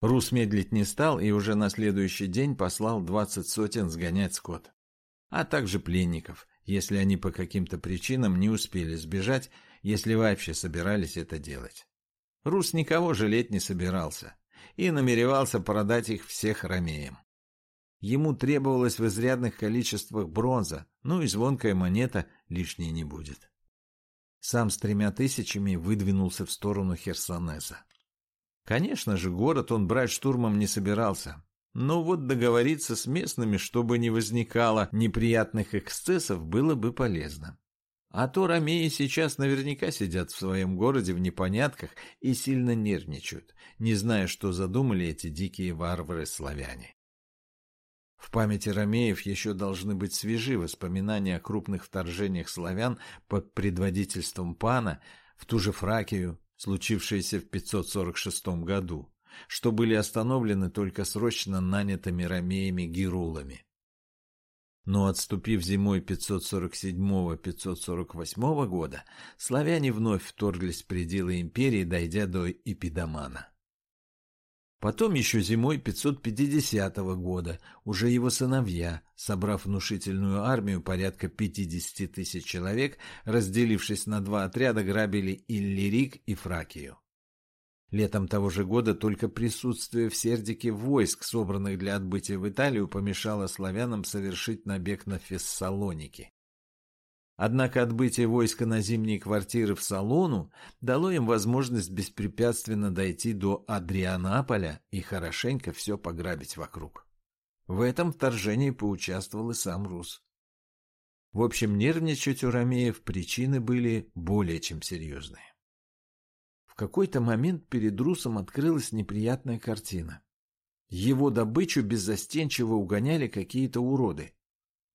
Рус медлить не стал и уже на следующий день послал двадцать сотен сгонять скот, а также пленников, если они по каким-то причинам не успели сбежать, если вообще собирались это делать. Рус никого жалеть не собирался и намеревался продать их всех ромеям. Ему требовалось в изрядных количествах бронза, ну и звонкая монета лишней не будет. Сам с тремя тысячами выдвинулся в сторону Херсонеса. Конечно же, город он брать штурмом не собирался. Но вот договориться с местными, чтобы не возникало неприятных эксцессов, было бы полезно. А то ромеи сейчас наверняка сидят в своем городе в непонятках и сильно нервничают, не зная, что задумали эти дикие варвары-славяне. В памяти ромеев еще должны быть свежи воспоминания о крупных вторжениях славян под предводительством пана в ту же Фракию, случившиеся в 546 году, что были остановлены только срочно нанятыми ромеями-гирулами. Но отступив зимой 547-548 года, славяне вновь вторглись в пределы империи, дойдя до Эпидамана. Потом еще зимой 550 года уже его сыновья, собрав внушительную армию порядка 50 тысяч человек, разделившись на два отряда, грабили Иллирик и Фракию. Летом того же года только присутствие в Сердике войск, собранных для отбытия в Италию, помешало славянам совершить набег на Фессалоники. Однако отбытие войска на зимние квартиры в Салону дало им возможность беспрепятственно дойти до Адрианаполя и хорошенько все пограбить вокруг. В этом вторжении поучаствовал и сам Рус. В общем, нервничать у Ромеев причины были более чем серьезные какой-то момент перед Русом открылась неприятная картина. Его добычу беззастенчиво угоняли какие-то уроды.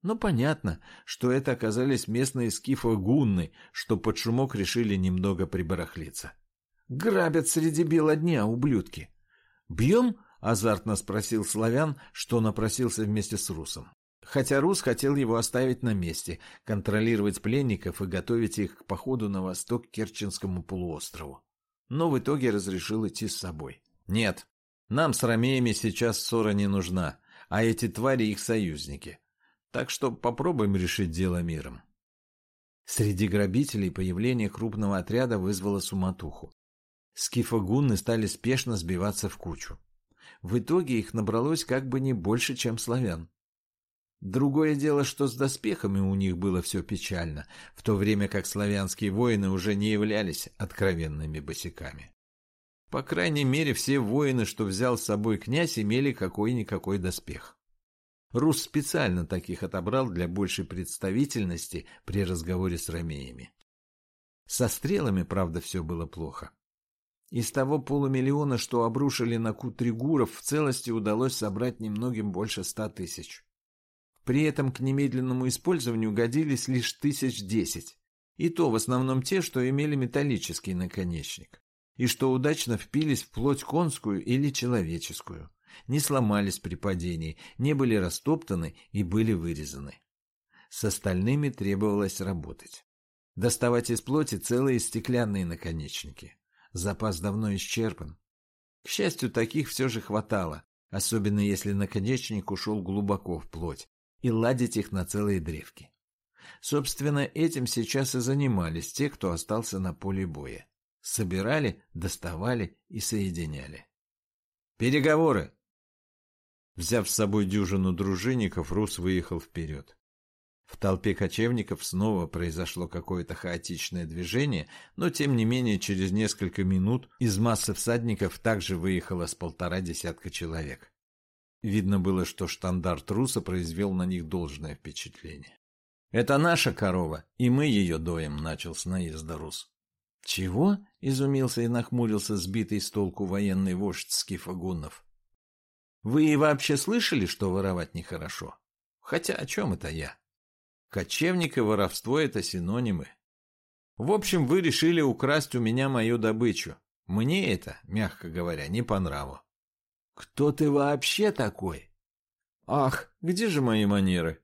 Но понятно, что это оказались местные скифы-гунны, что под шумок решили немного прибарахлиться. «Грабят среди бела дня, ублюдки!» «Бьем?» — азартно спросил славян, что напросился вместе с Русом. Хотя Рус хотел его оставить на месте, контролировать пленников и готовить их к походу на восток к Керченскому полуострову но в итоге разрешил идти с собой. «Нет, нам с ромеями сейчас ссора не нужна, а эти твари их союзники. Так что попробуем решить дело миром». Среди грабителей появление крупного отряда вызвало суматуху. Скифогунны стали спешно сбиваться в кучу. В итоге их набралось как бы не больше, чем славян. Другое дело, что с доспехами у них было все печально, в то время как славянские воины уже не являлись откровенными босиками. По крайней мере, все воины, что взял с собой князь, имели какой-никакой доспех. Рус специально таких отобрал для большей представительности при разговоре с ромеями. Со стрелами, правда, все было плохо. Из того полумиллиона, что обрушили на Кутригуров, в целости удалось собрать немногим больше ста тысяч. При этом к немедленному использованию годились лишь тысяч десять. И то в основном те, что имели металлический наконечник. И что удачно впились в плоть конскую или человеческую. Не сломались при падении, не были растоптаны и были вырезаны. С остальными требовалось работать. Доставать из плоти целые стеклянные наконечники. Запас давно исчерпан. К счастью, таких все же хватало, особенно если наконечник ушел глубоко в плоть, и ладить их на целые древки. Собственно, этим сейчас и занимались те, кто остался на поле боя. Собирали, доставали и соединяли. «Переговоры!» Взяв с собой дюжину дружинников, Рус выехал вперед. В толпе кочевников снова произошло какое-то хаотичное движение, но тем не менее через несколько минут из массы всадников также выехало с полтора десятка человек. Видно было, что штандарт Руса произвел на них должное впечатление. «Это наша корова, и мы ее доем», — начал с наезда Рус. «Чего?» — изумился и нахмурился сбитый с толку военный вождь скифагуннов. «Вы вообще слышали, что воровать нехорошо? Хотя о чем это я? Кочевник и воровство — это синонимы. В общем, вы решили украсть у меня мою добычу. Мне это, мягко говоря, не по нраву. «Кто ты вообще такой?» «Ах, где же мои манеры?»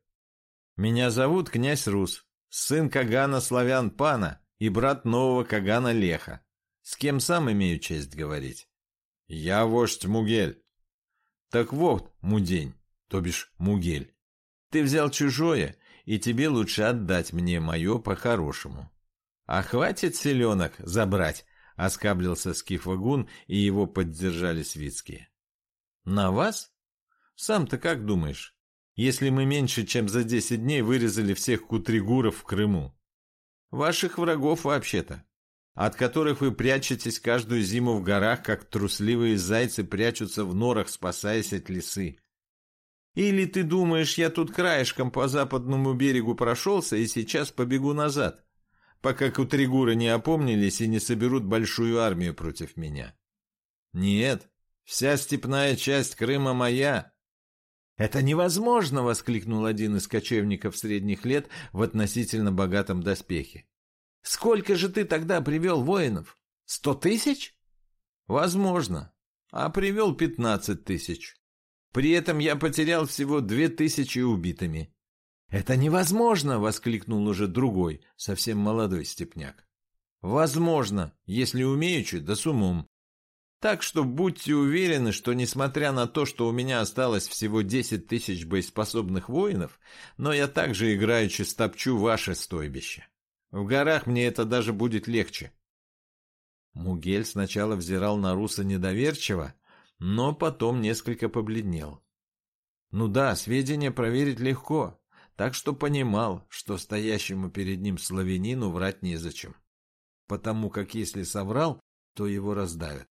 «Меня зовут князь Рус, сын Кагана Славян Пана и брат нового Кагана Леха. С кем сам имею честь говорить?» Я вождь Мугель. Так вот, Мудень, то бишь Мугель, ты взял чужое, и тебе лучше отдать мне мое по-хорошему. А хватит селенок забрать, оскаблился Скифагун, и его поддержали свитские. На вас? Сам-то как думаешь, если мы меньше, чем за десять дней вырезали всех кутригуров в Крыму? Ваших врагов вообще-то, от которых вы прячетесь каждую зиму в горах, как трусливые зайцы прячутся в норах, спасаясь от лисы. Или ты думаешь, я тут краешком по западному берегу прошелся и сейчас побегу назад, пока кутригуры не опомнились и не соберут большую армию против меня? Нет, вся степная часть Крыма моя. Это невозможно, воскликнул один из кочевников средних лет в относительно богатом доспехе. Сколько же ты тогда привел воинов? Сто тысяч? Возможно. А привел пятнадцать тысяч. При этом я потерял всего две тысячи убитыми. «Это невозможно!» — воскликнул уже другой, совсем молодой степняк. «Возможно, если умеючи, да с умом. Так что будьте уверены, что несмотря на то, что у меня осталось всего десять тысяч боеспособных воинов, но я также играючи стопчу ваше стойбище. В горах мне это даже будет легче». Мугель сначала взирал на Руса недоверчиво, но потом несколько побледнел. Ну да, сведения проверить легко, так что понимал, что стоящему перед ним славянину врать незачем. Потому как если соврал, то его раздавят.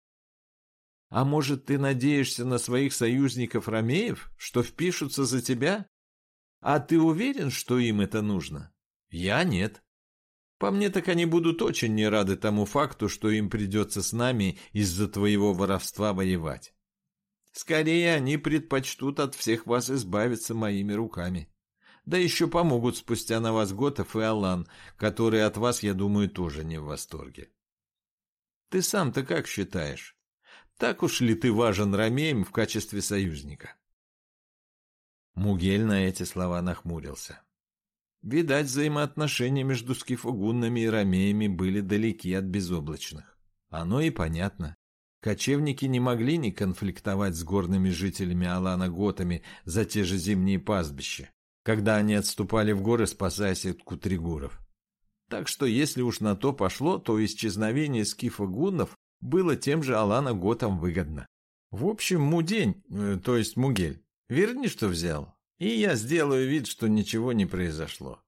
А может, ты надеешься на своих союзников-ромеев, что впишутся за тебя? А ты уверен, что им это нужно? Я нет. По мне так они будут очень не рады тому факту, что им придется с нами из-за твоего воровства воевать. Скорее они предпочтут от всех вас избавиться моими руками. Да еще помогут спустя на вас Готов и Алан, которые от вас, я думаю, тоже не в восторге. Ты сам-то как считаешь? Так уж ли ты важен Ромеем в качестве союзника? Мугель на эти слова нахмурился. Видать, взаимоотношения между скифогуннами и ромеями были далеки от безоблачных. Оно и понятно. Кочевники не могли не конфликтовать с горными жителями Алана-Готами за те же зимние пастбища, когда они отступали в горы, спасаясь от кутригуров. Так что, если уж на то пошло, то исчезновение скифа-гуннов было тем же Алана-Готам выгодно. В общем, Мудень, э, то есть Мугель, верни, что взял, и я сделаю вид, что ничего не произошло.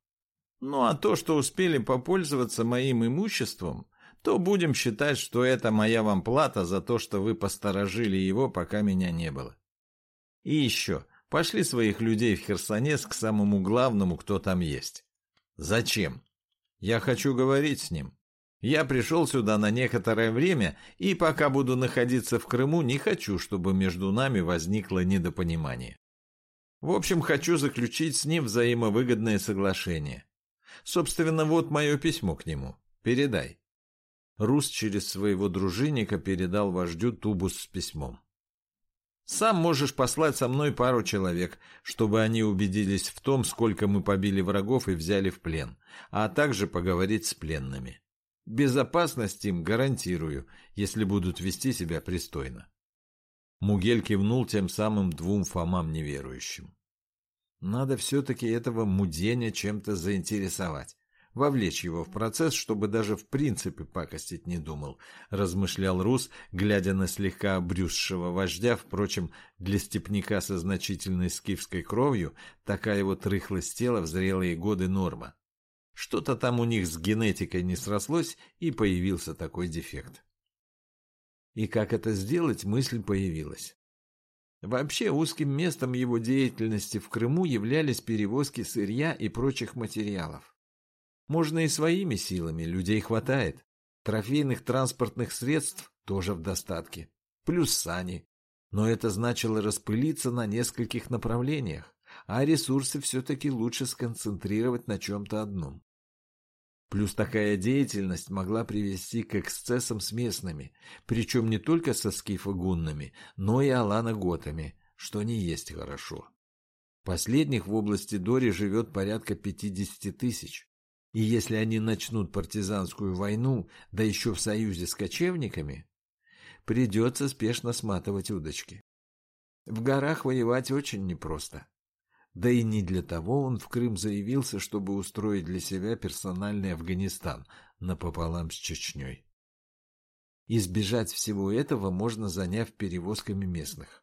Ну а то, что успели попользоваться моим имуществом, то будем считать, что это моя вам плата за то, что вы посторожили его, пока меня не было. И еще, пошли своих людей в Херсонес к самому главному, кто там есть. Зачем? Я хочу говорить с ним. Я пришел сюда на некоторое время, и пока буду находиться в Крыму, не хочу, чтобы между нами возникло недопонимание. В общем, хочу заключить с ним взаимовыгодное соглашение. Собственно, вот мое письмо к нему. Передай. Рус через своего дружинника передал вождю тубус с письмом. «Сам можешь послать со мной пару человек, чтобы они убедились в том, сколько мы побили врагов и взяли в плен, а также поговорить с пленными. Безопасность им гарантирую, если будут вести себя пристойно». Мугель кивнул тем самым двум Фомам неверующим. «Надо все-таки этого Муденя чем-то заинтересовать вовлечь его в процесс, чтобы даже в принципе пакостить не думал, размышлял Рус, глядя на слегка обрюзшего вождя, впрочем, для степняка со значительной скифской кровью такая вот рыхлость тела в зрелые годы норма. Что-то там у них с генетикой не срослось, и появился такой дефект. И как это сделать, мысль появилась. Вообще узким местом его деятельности в Крыму являлись перевозки сырья и прочих материалов. Можно и своими силами, людей хватает. Трофейных транспортных средств тоже в достатке. Плюс сани. Но это значило распылиться на нескольких направлениях, а ресурсы все-таки лучше сконцентрировать на чем-то одном. Плюс такая деятельность могла привести к эксцессам с местными, причем не только со скифогуннами, но и аланаготами, что не есть хорошо. Последних в области Дори живет порядка 50 тысяч. И если они начнут партизанскую войну, да еще в союзе с кочевниками, Придется спешно сматывать удочки. В горах воевать очень непросто. Да и не для того он в Крым заявился, чтобы устроить для себя персональный Афганистан напополам с Чечней. Избежать всего этого можно, заняв перевозками местных.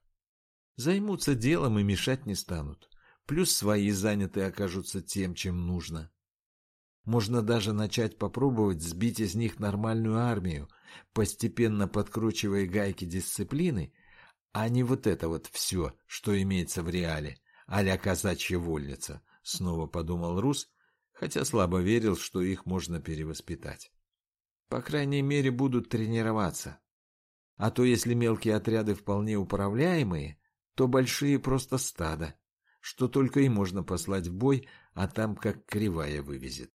Займутся делом и мешать не станут. Плюс свои заняты окажутся тем, чем нужно. Можно даже начать попробовать сбить из них нормальную армию, постепенно подкручивая гайки дисциплины, а не вот это вот все, что имеется в реале, а-ля казачья вольница, снова подумал Рус, хотя слабо верил, что их можно перевоспитать. По крайней мере, будут тренироваться. А то если мелкие отряды вполне управляемые, то большие просто стадо, что только и можно послать в бой, а там как кривая вывезет.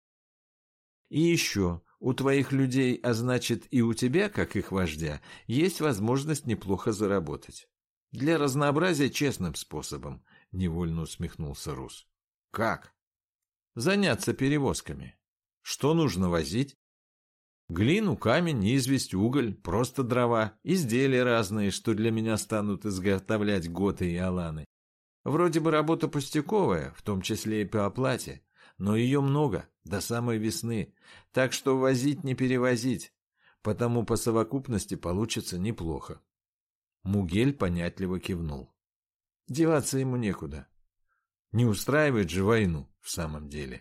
И еще, у твоих людей, а значит и у тебя, как их вождя, есть возможность неплохо заработать. Для разнообразия честным способом, — невольно усмехнулся Рус. Как? Заняться перевозками. Что нужно возить? Глину, камень, известь, уголь, просто дрова, изделия разные, что для меня станут изготовлять готы и аланы. Вроде бы работа пустяковая, в том числе и по оплате, но ее много, до самой весны, так что возить не перевозить, потому по совокупности получится неплохо. Мугель понятливо кивнул. Деваться ему некуда. Не устраивает же войну в самом деле.